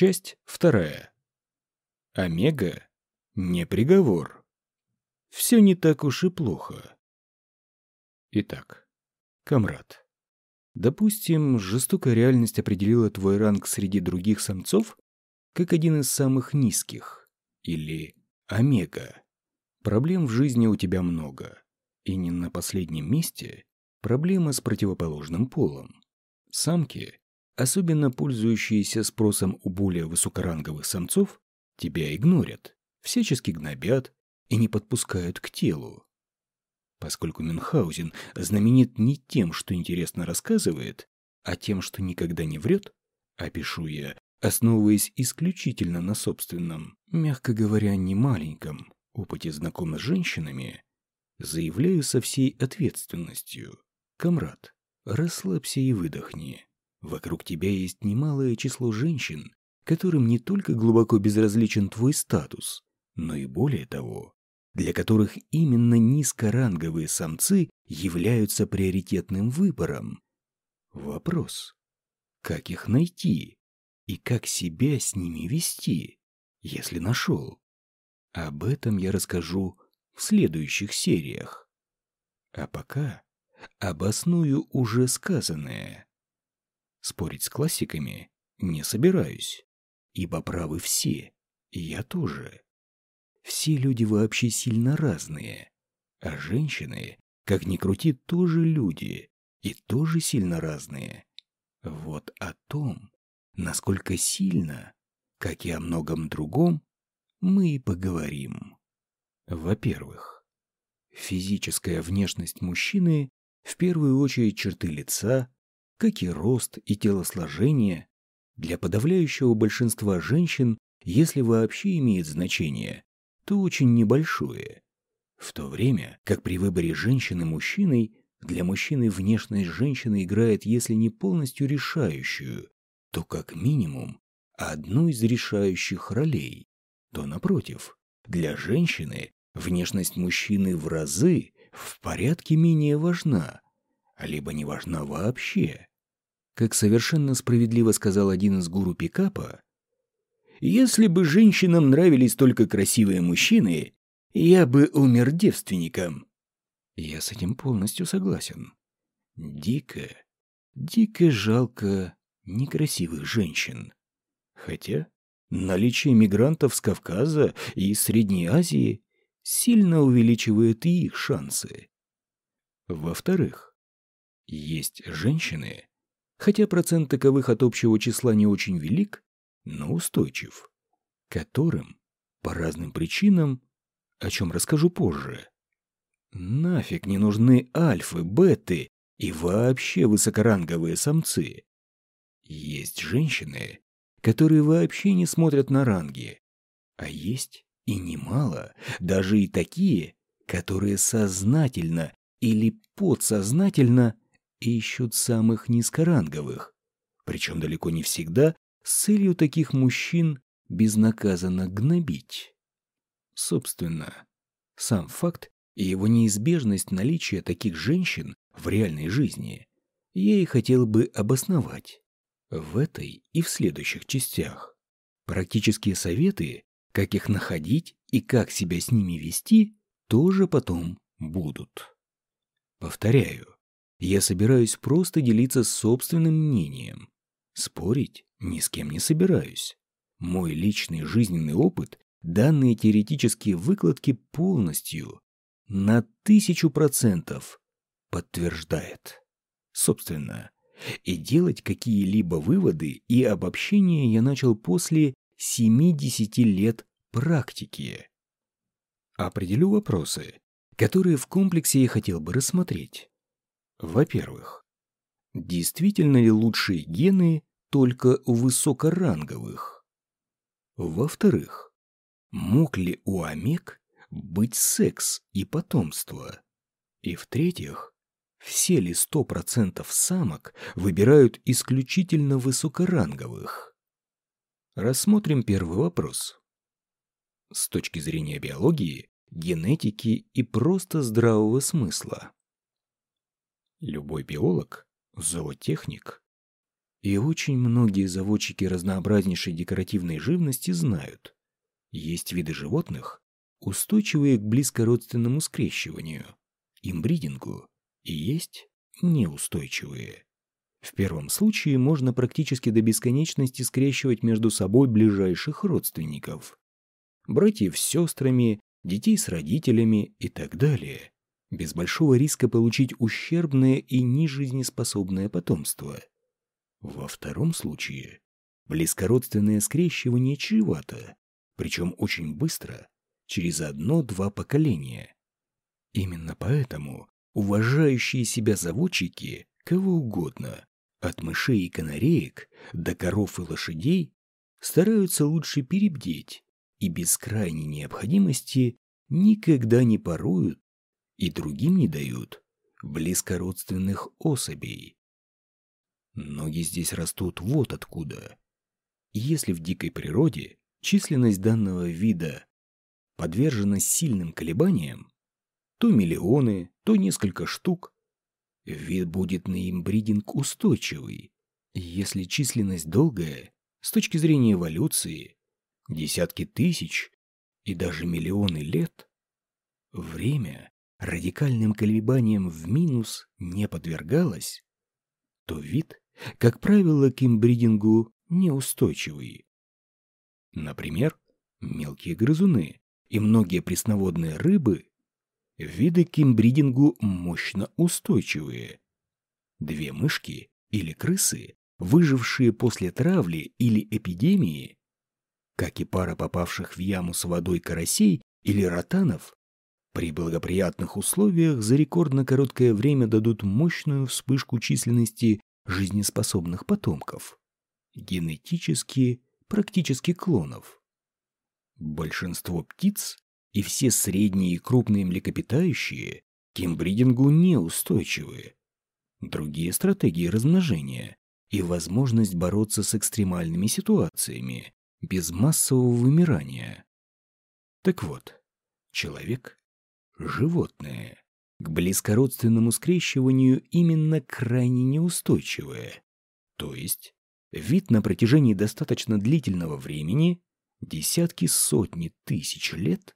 Часть вторая. Омега — не приговор. Все не так уж и плохо. Итак, комрад. Допустим, жестокая реальность определила твой ранг среди других самцов как один из самых низких. Или омега. Проблем в жизни у тебя много. И не на последнем месте проблема с противоположным полом. Самки, особенно пользующиеся спросом у более высокоранговых самцов, тебя игнорят, всячески гнобят и не подпускают к телу. Поскольку Мюнхгаузен знаменит не тем, что интересно рассказывает, а тем, что никогда не врет, опишу я, основываясь исключительно на собственном, мягко говоря, не маленьком опыте знакомы с женщинами, заявляю со всей ответственностью. Камрад, расслабься и выдохни. Вокруг тебя есть немалое число женщин, которым не только глубоко безразличен твой статус, но и более того, для которых именно низкоранговые самцы являются приоритетным выбором. Вопрос, как их найти и как себя с ними вести, если нашел? Об этом я расскажу в следующих сериях. А пока обосную уже сказанное. Спорить с классиками не собираюсь, ибо правы все, и я тоже. Все люди вообще сильно разные, а женщины, как ни крути, тоже люди и тоже сильно разные. Вот о том, насколько сильно, как и о многом другом, мы и поговорим. Во-первых, физическая внешность мужчины, в первую очередь черты лица, как и рост и телосложение, для подавляющего большинства женщин, если вообще имеет значение, то очень небольшое. В то время, как при выборе женщины мужчиной, для мужчины внешность женщины играет, если не полностью решающую, то как минимум одну из решающих ролей, то напротив, для женщины внешность мужчины в разы в порядке менее важна, либо не важна вообще. Как совершенно справедливо сказал один из гуру пикапа, если бы женщинам нравились только красивые мужчины, я бы умер девственником. Я с этим полностью согласен. Дико, дико жалко некрасивых женщин. Хотя наличие мигрантов с Кавказа и Средней Азии сильно увеличивает и их шансы. Во-вторых, есть женщины, хотя процент таковых от общего числа не очень велик, но устойчив, которым по разным причинам, о чем расскажу позже, нафиг не нужны альфы, беты и вообще высокоранговые самцы. Есть женщины, которые вообще не смотрят на ранги, а есть и немало, даже и такие, которые сознательно или подсознательно ищут самых низкоранговых, причем далеко не всегда с целью таких мужчин безнаказанно гнобить. Собственно, сам факт и его неизбежность наличия таких женщин в реальной жизни я и хотел бы обосновать в этой и в следующих частях. Практические советы, как их находить и как себя с ними вести, тоже потом будут. Повторяю, я собираюсь просто делиться собственным мнением. Спорить ни с кем не собираюсь. Мой личный жизненный опыт данные теоретические выкладки полностью на тысячу процентов подтверждает. Собственно, и делать какие-либо выводы и обобщения я начал после 70 лет практики. Определю вопросы, которые в комплексе я хотел бы рассмотреть. Во-первых, действительно ли лучшие гены только у высокоранговых? Во-вторых, мог ли у омег быть секс и потомство? И в-третьих, все ли сто процентов самок выбирают исключительно высокоранговых? Рассмотрим первый вопрос. С точки зрения биологии, генетики и просто здравого смысла. Любой биолог, зоотехник И очень многие заводчики разнообразнейшей декоративной живности знают, есть виды животных, устойчивые к близкородственному скрещиванию, имбридингу, и есть неустойчивые. В первом случае можно практически до бесконечности скрещивать между собой ближайших родственников. Братьев с сестрами, детей с родителями и так далее. Без большого риска получить ущербное и нежизнеспособное потомство. Во втором случае близкородственное скрещивание чревато, причем очень быстро, через одно-два поколения. Именно поэтому уважающие себя заводчики, кого угодно, от мышей и канареек до коров и лошадей, стараются лучше перебдеть и без крайней необходимости никогда не поруют и другим не дают близкородственных особей. Ноги здесь растут вот откуда. Если в дикой природе численность данного вида подвержена сильным колебаниям, то миллионы, то несколько штук, вид будет на имбридинг устойчивый. Если численность долгая, с точки зрения эволюции, десятки тысяч и даже миллионы лет, время радикальным колебаниям в минус не подвергалось, то вид, как правило, к имбридингу неустойчивый. Например, мелкие грызуны и многие пресноводные рыбы – виды к имбридингу мощно устойчивые. Две мышки или крысы, выжившие после травли или эпидемии, как и пара попавших в яму с водой карасей или ротанов, при благоприятных условиях за рекордно короткое время дадут мощную вспышку численности жизнеспособных потомков. Генетически практически клонов. Большинство птиц и все средние и крупные млекопитающие к имбридингу неустойчивы. Другие стратегии размножения и возможность бороться с экстремальными ситуациями без массового вымирания. Так вот, человек – животное, к близкородственному скрещиванию именно крайне неустойчивое, то есть вид на протяжении достаточно длительного времени, десятки сотни тысяч лет,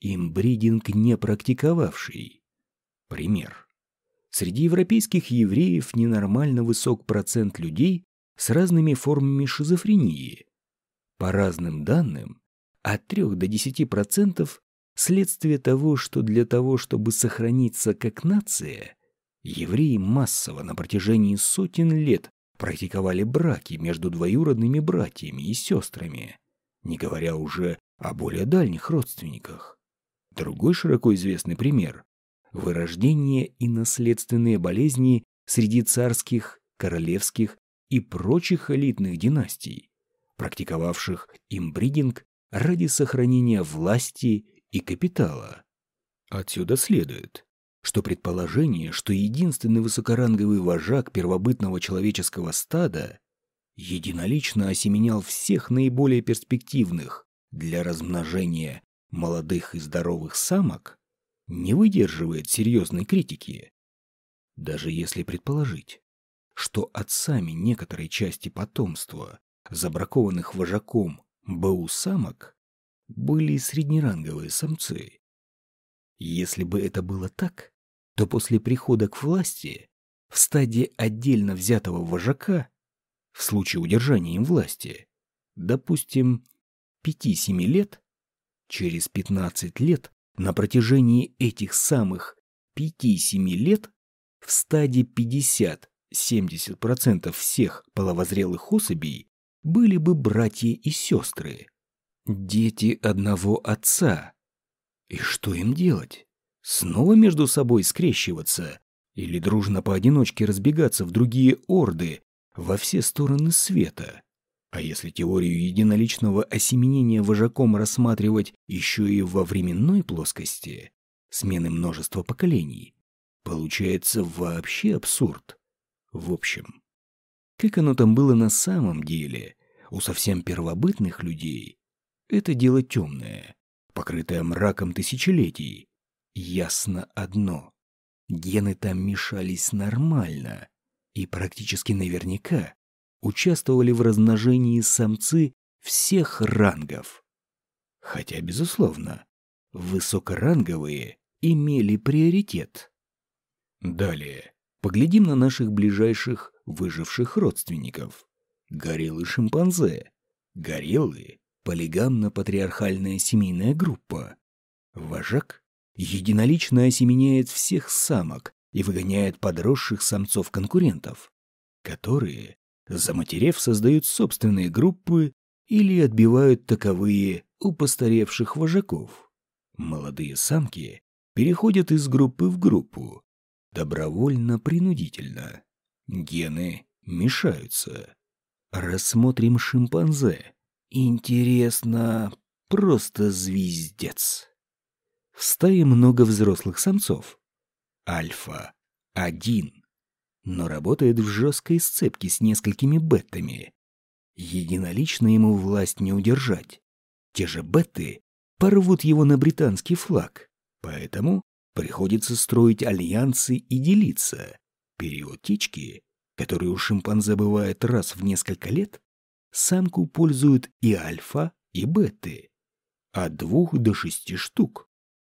имбридинг не практиковавший. Пример. Среди европейских евреев ненормально высок процент людей с разными формами шизофрении, по разным данным, от 3 до 10% следствие того, что для того, чтобы сохраниться как нация, евреи массово на протяжении сотен лет практиковали браки между двоюродными братьями и сестрами, не говоря уже о более дальних родственниках. Другой широко известный пример – вырождение и наследственные болезни среди царских, королевских и прочих элитных династий, практиковавших имбридинг ради сохранения власти и капитала. Отсюда следует, что предположение, что единственный высокоранговый вожак первобытного человеческого стада единолично осеменял всех наиболее перспективных для размножения молодых и здоровых самок, не выдерживает серьезной критики. Даже если предположить, что отцами некоторой части потомства забракованных вожаком БУ-самок были среднеранговые самцы. Если бы это было так, то после прихода к власти в стадии отдельно взятого вожака, в случае удержания им власти, допустим, 5-7 лет, через 15 лет на протяжении этих самых 5-7 лет в стадии 50-70% всех половозрелых особей были бы братья и сестры, дети одного отца. И что им делать? Снова между собой скрещиваться или дружно поодиночке разбегаться в другие орды во все стороны света? А если теорию единоличного осеменения вожаком рассматривать еще и во временной плоскости, смены множества поколений, получается вообще абсурд. В общем, как оно там было на самом деле, у совсем первобытных людей, это дело темное, покрытое мраком тысячелетий. Ясно одно. Гены там мешались нормально, и практически наверняка участвовали в размножении самцы всех рангов. Хотя, безусловно, высокоранговые имели приоритет. Далее поглядим на наших ближайших выживших родственников. Гориллы-шимпанзе. Гориллы – полигамно-патриархальная семейная группа. Вожак единолично осеменяет всех самок и выгоняет подросших самцов-конкурентов, которые, заматерев, создают собственные группы или отбивают таковые у постаревших вожаков. Молодые самки переходят из группы в группу, добровольно-принудительно. Гены мешаются. Рассмотрим шимпанзе. Интересно, просто звездец. В стае много взрослых самцов. Альфа – один, но работает в жесткой сцепке с несколькими бетами. Единолично ему власть не удержать. Те же беты порвут его на британский флаг, поэтому приходится строить альянсы и делиться. Период течки, который у шимпанзе бывает раз в несколько лет, самку пользуют и альфа, и беты. От двух до шести штук.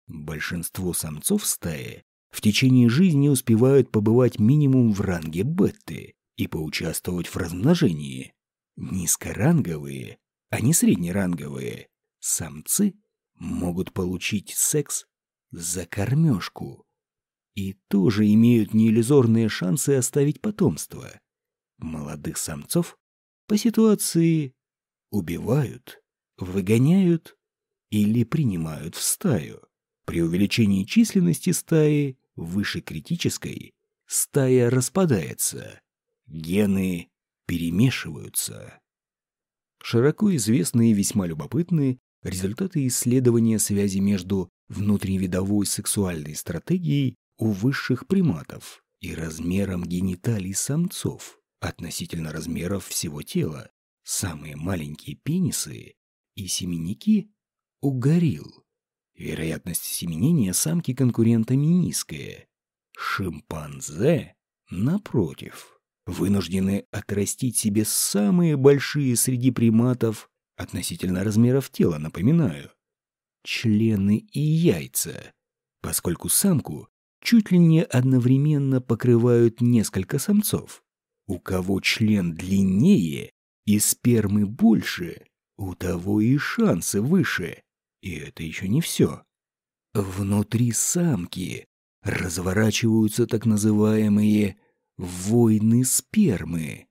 Большинство самцов стаи в течение жизни успевают побывать минимум в ранге бетты и поучаствовать в размножении. Низкоранговые, а не среднеранговые, самцы могут получить секс за кормежку и тоже имеют неиллюзорные шансы оставить потомство. Молодых самцов по ситуации убивают, выгоняют или принимают в стаю. При увеличении численности стаи выше критической стая распадается, гены перемешиваются. Широко известны и весьма любопытны результаты исследования связи между внутривидовой сексуальной стратегией у высших приматов и размером гениталий самцов относительно размеров всего тела. Самые маленькие пенисы и семенники у горилл Вероятность семенения самки конкурентами низкая. Шимпанзе, напротив, вынуждены отрастить себе самые большие среди приматов относительно размеров тела, напоминаю, члены и яйца, поскольку самку чуть ли не одновременно покрывают несколько самцов. У кого член длиннее и спермы больше, у того и шансы выше. И это еще не все. Внутри самки разворачиваются так называемые «войны спермы».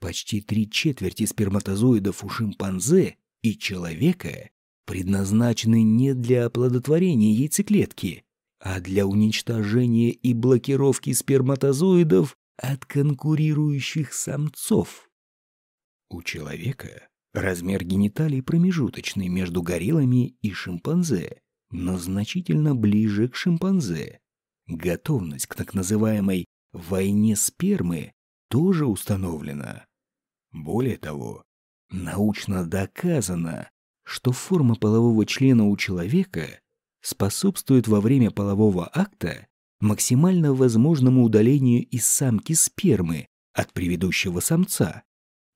Почти три четверти сперматозоидов у шимпанзе и человека предназначены не для оплодотворения яйцеклетки, а для уничтожения и блокировки сперматозоидов от конкурирующих самцов. У человека Размер гениталий промежуточный между гориллами и шимпанзе, но значительно ближе к шимпанзе. Готовность к так называемой «войне спермы» тоже установлена. Более того, научно доказано, что форма полового члена у человека способствует во время полового акта максимально возможному удалению из самки спермы от предыдущего самца.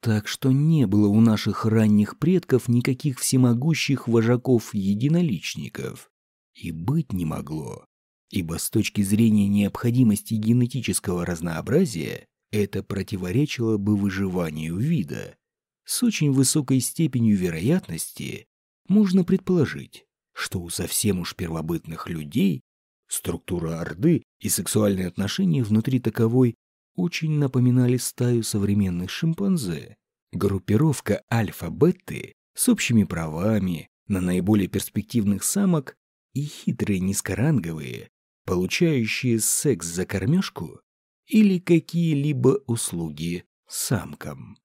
Так что не было у наших ранних предков никаких всемогущих вожаков-единоличников. И быть не могло, ибо с точки зрения необходимости генетического разнообразия это противоречило бы выживанию вида. С очень высокой степенью вероятности можно предположить, что у совсем уж первобытных людей структура орды и сексуальные отношения внутри таковой очень напоминали стаю современных шимпанзе. Группировка альфа-беты с общими правами на наиболее перспективных самок и хитрые низкоранговые, получающие секс за кормежку или какие-либо услуги самкам.